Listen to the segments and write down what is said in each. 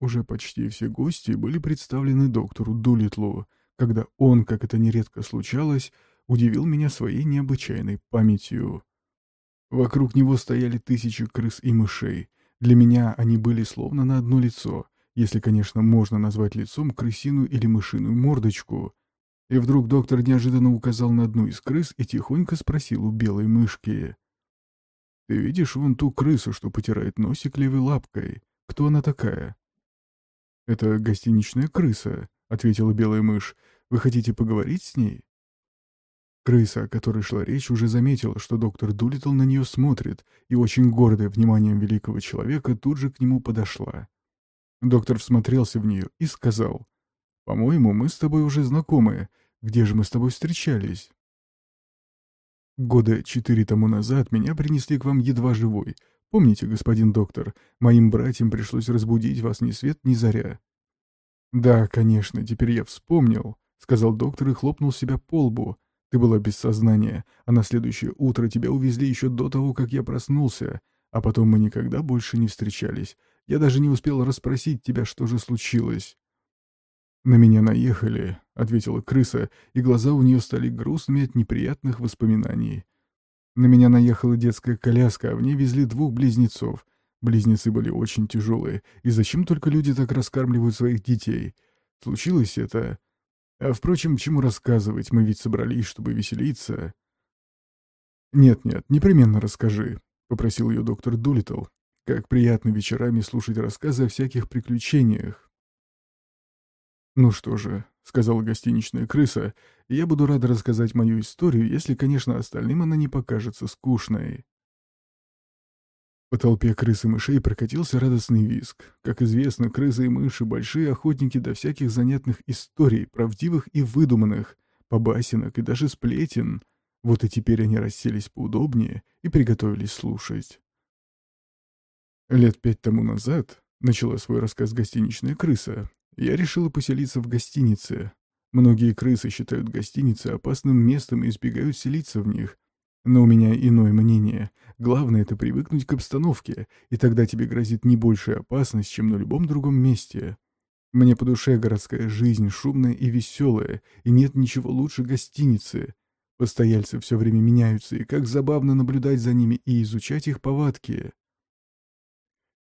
Уже почти все гости были представлены доктору Дулитлу, когда он, как это нередко случалось, удивил меня своей необычайной памятью. Вокруг него стояли тысячи крыс и мышей. Для меня они были словно на одно лицо, если, конечно, можно назвать лицом крысиную или мышиную мордочку. И вдруг доктор неожиданно указал на одну из крыс и тихонько спросил у белой мышки. «Ты видишь вон ту крысу, что потирает носик левой лапкой? Кто она такая?» «Это гостиничная крыса», — ответила белая мышь. «Вы хотите поговорить с ней?» Крыса, о которой шла речь, уже заметила, что доктор Дулитл на нее смотрит, и очень гордая вниманием великого человека тут же к нему подошла. Доктор всмотрелся в нее и сказал, «По-моему, мы с тобой уже знакомы. Где же мы с тобой встречались?» Года четыре тому назад меня принесли к вам едва живой. Помните, господин доктор, моим братьям пришлось разбудить вас ни свет, ни заря. «Да, конечно, теперь я вспомнил», — сказал доктор и хлопнул себя по лбу. Ты была без сознания, а на следующее утро тебя увезли еще до того, как я проснулся, а потом мы никогда больше не встречались. Я даже не успел расспросить тебя, что же случилось». «На меня наехали», — ответила крыса, и глаза у нее стали грустными от неприятных воспоминаний. «На меня наехала детская коляска, а в ней везли двух близнецов. Близнецы были очень тяжелые, и зачем только люди так раскармливают своих детей? Случилось это а, впрочем, чему рассказывать, мы ведь собрались, чтобы веселиться. «Нет-нет, непременно расскажи», — попросил ее доктор Дулитл. «Как приятно вечерами слушать рассказы о всяких приключениях». «Ну что же», — сказала гостиничная крыса, — «я буду рада рассказать мою историю, если, конечно, остальным она не покажется скучной». По толпе крыс и мышей прокатился радостный визг. Как известно, крысы и мыши — большие охотники до всяких занятных историй, правдивых и выдуманных, побасенок и даже сплетен. Вот и теперь они расселись поудобнее и приготовились слушать. Лет пять тому назад, начала свой рассказ гостиничная крыса, я решила поселиться в гостинице. Многие крысы считают гостиницы опасным местом и избегают селиться в них, но у меня иное мнение. Главное — это привыкнуть к обстановке, и тогда тебе грозит не большая опасность, чем на любом другом месте. Мне по душе городская жизнь, шумная и веселая, и нет ничего лучше гостиницы. Постояльцы все время меняются, и как забавно наблюдать за ними и изучать их повадки.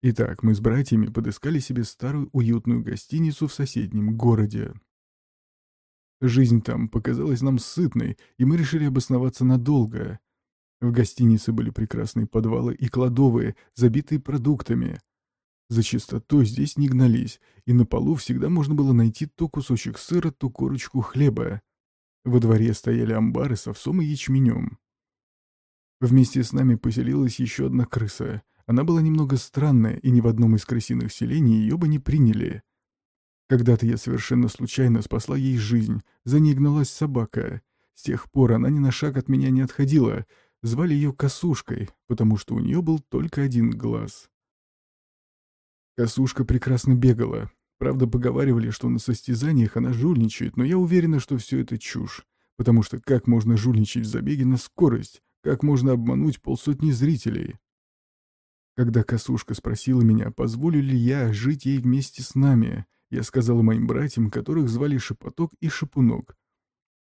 Итак, мы с братьями подыскали себе старую уютную гостиницу в соседнем городе. Жизнь там показалась нам сытной, и мы решили обосноваться надолго. В гостинице были прекрасные подвалы и кладовые, забитые продуктами. За чистотой здесь не гнались, и на полу всегда можно было найти то кусочек сыра, то корочку хлеба. Во дворе стояли амбары с овсом и ячменем. Вместе с нами поселилась еще одна крыса. Она была немного странная, и ни в одном из крысиных селений ее бы не приняли. Когда-то я совершенно случайно спасла ей жизнь, за ней гналась собака. С тех пор она ни на шаг от меня не отходила — Звали ее Косушкой, потому что у нее был только один глаз. Косушка прекрасно бегала. Правда, поговаривали, что на состязаниях она жульничает, но я уверена, что все это чушь. Потому что как можно жульничать в забеге на скорость? Как можно обмануть полсотни зрителей? Когда Косушка спросила меня, позволю ли я жить ей вместе с нами, я сказала моим братьям, которых звали Шепоток и Шепунок,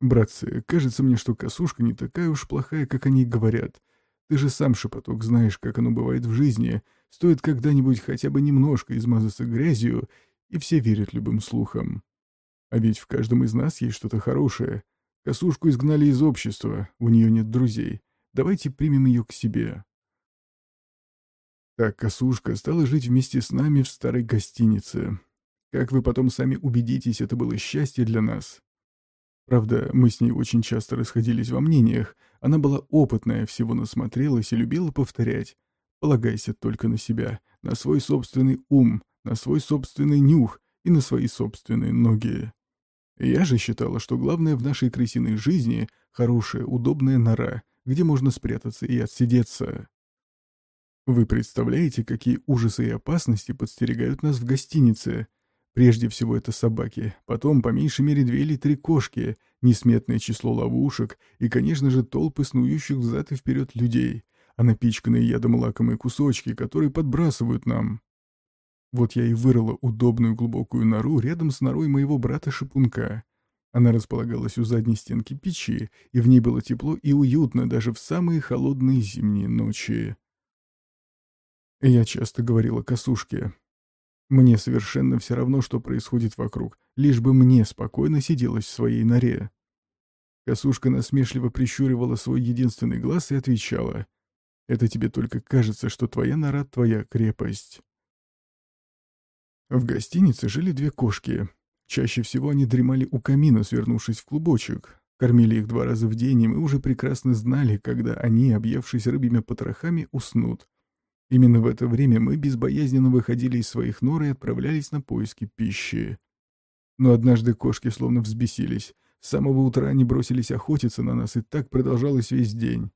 «Братцы, кажется мне, что косушка не такая уж плохая, как они говорят. Ты же сам, Шепоток, знаешь, как оно бывает в жизни. Стоит когда-нибудь хотя бы немножко измазаться грязью, и все верят любым слухам. А ведь в каждом из нас есть что-то хорошее. Косушку изгнали из общества, у нее нет друзей. Давайте примем ее к себе». Так косушка стала жить вместе с нами в старой гостинице. Как вы потом сами убедитесь, это было счастье для нас. Правда, мы с ней очень часто расходились во мнениях. Она была опытная, всего насмотрелась и любила повторять. Полагайся только на себя, на свой собственный ум, на свой собственный нюх и на свои собственные ноги. Я же считала, что главное в нашей крысиной жизни — хорошая, удобная нора, где можно спрятаться и отсидеться. Вы представляете, какие ужасы и опасности подстерегают нас в гостинице? Прежде всего это собаки, потом по меньшей мере две или три кошки, несметное число ловушек и, конечно же, толпы снующих взад и вперед людей, а напичканные ядом лакомые кусочки, которые подбрасывают нам. Вот я и вырыла удобную глубокую нору рядом с норой моего брата-шипунка. Она располагалась у задней стенки печи, и в ней было тепло и уютно даже в самые холодные зимние ночи. Я часто говорила косушке. Мне совершенно все равно, что происходит вокруг, лишь бы мне спокойно сиделось в своей норе. Косушка насмешливо прищуривала свой единственный глаз и отвечала. «Это тебе только кажется, что твоя нора — твоя крепость». В гостинице жили две кошки. Чаще всего они дремали у камина, свернувшись в клубочек. Кормили их два раза в день, и мы уже прекрасно знали, когда они, объевшись рыбьими потрохами, уснут. Именно в это время мы безбоязненно выходили из своих нор и отправлялись на поиски пищи. Но однажды кошки словно взбесились. С самого утра они бросились охотиться на нас, и так продолжалось весь день.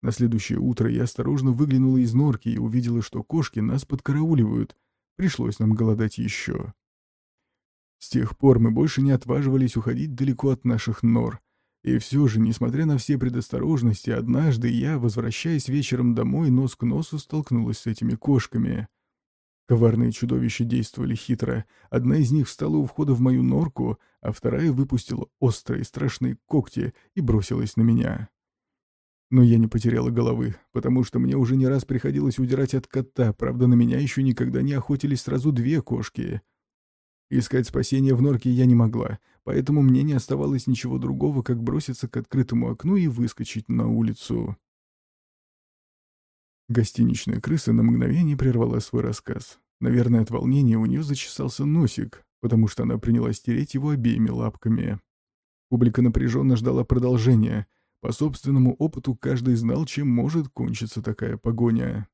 На следующее утро я осторожно выглянула из норки и увидела, что кошки нас подкарауливают. Пришлось нам голодать еще. С тех пор мы больше не отваживались уходить далеко от наших нор. И все же, несмотря на все предосторожности, однажды я, возвращаясь вечером домой, нос к носу столкнулась с этими кошками — Коварные чудовища действовали хитро. Одна из них встала у входа в мою норку, а вторая выпустила острые страшные когти и бросилась на меня. Но я не потеряла головы, потому что мне уже не раз приходилось удирать от кота, правда, на меня еще никогда не охотились сразу две кошки. Искать спасения в норке я не могла, поэтому мне не оставалось ничего другого, как броситься к открытому окну и выскочить на улицу. Гостиничная крыса на мгновение прервала свой рассказ. Наверное, от волнения у нее зачесался носик, потому что она принялась тереть его обеими лапками. Публика напряженно ждала продолжения. По собственному опыту каждый знал, чем может кончиться такая погоня.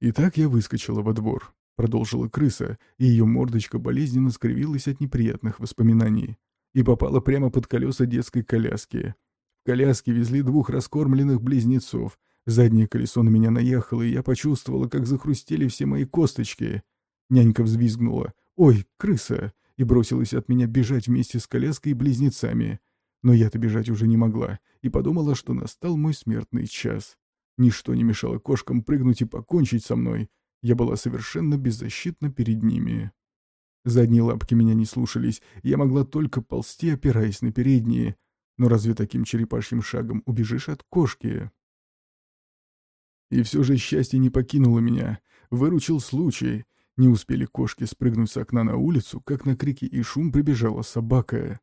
«Итак я выскочила во двор», — продолжила крыса, и ее мордочка болезненно скривилась от неприятных воспоминаний и попала прямо под колеса детской коляски. В коляске везли двух раскормленных близнецов — Заднее колесо на меня наехало, и я почувствовала, как захрустели все мои косточки. Нянька взвизгнула «Ой, крыса!» и бросилась от меня бежать вместе с коляской и близнецами. Но я-то бежать уже не могла, и подумала, что настал мой смертный час. Ничто не мешало кошкам прыгнуть и покончить со мной. Я была совершенно беззащитна перед ними. Задние лапки меня не слушались, я могла только ползти, опираясь на передние. Но разве таким черепашьим шагом убежишь от кошки? И все же счастье не покинуло меня. Выручил случай. Не успели кошки спрыгнуть с окна на улицу, как на крики и шум прибежала собака.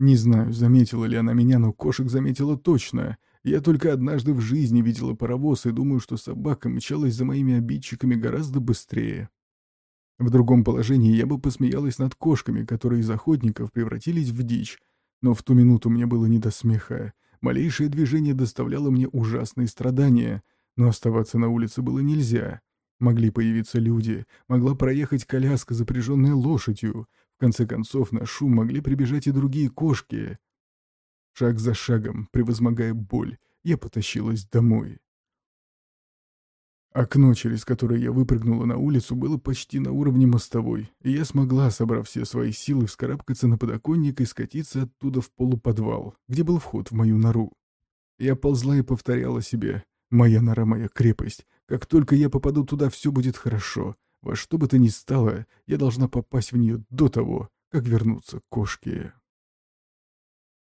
Не знаю, заметила ли она меня, но кошек заметила точно. Я только однажды в жизни видела паровоз и думаю, что собака мчалась за моими обидчиками гораздо быстрее. В другом положении я бы посмеялась над кошками, которые из охотников превратились в дичь, но в ту минуту мне было не до смеха. Малейшее движение доставляло мне ужасные страдания — но оставаться на улице было нельзя. Могли появиться люди, могла проехать коляска, запряженная лошадью. В конце концов, на шум могли прибежать и другие кошки. Шаг за шагом, превозмогая боль, я потащилась домой. Окно, через которое я выпрыгнула на улицу, было почти на уровне мостовой, и я смогла, собрав все свои силы, вскарабкаться на подоконник и скатиться оттуда в полуподвал, где был вход в мою нору. Я ползла и повторяла себе Моя нора, моя крепость. Как только я попаду туда, все будет хорошо. Во что бы то ни стало, я должна попасть в нее до того, как вернутся кошки.